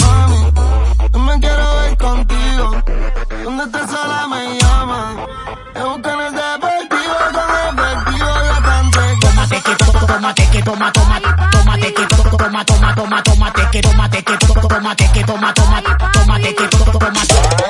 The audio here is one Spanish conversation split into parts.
Mami, no me quiero ver contigo. Donde estás sola me llama. Me buscan ese deportivo con efectivo y bastante. Tómate que to- tómate que toma toma tómate que to- toma toma toma tómate que tómate que to- tómate que toma toma tómate que to- toma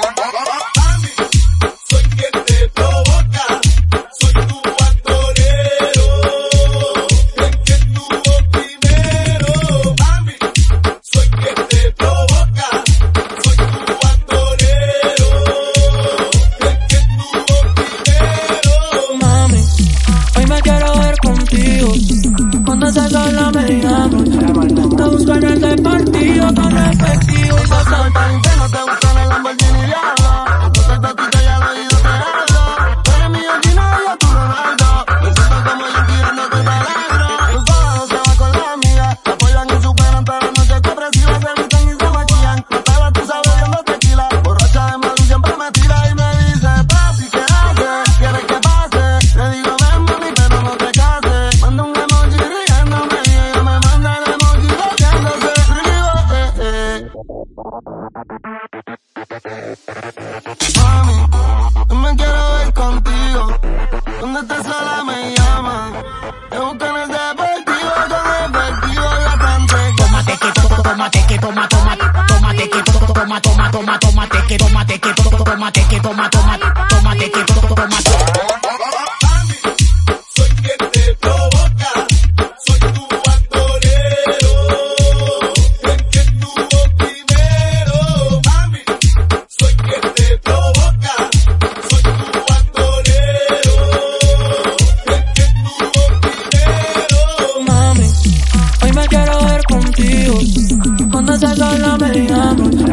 Mami, no me quiero ver contigo. Donde estás sola me llama. Me buscan el deportivo con efectivo y bastante. tómate que to- tómate que toma toma tómate que to- toma toma toma tómate que tómate que to- tómate que toma toma tómate que to- toma Salga la me.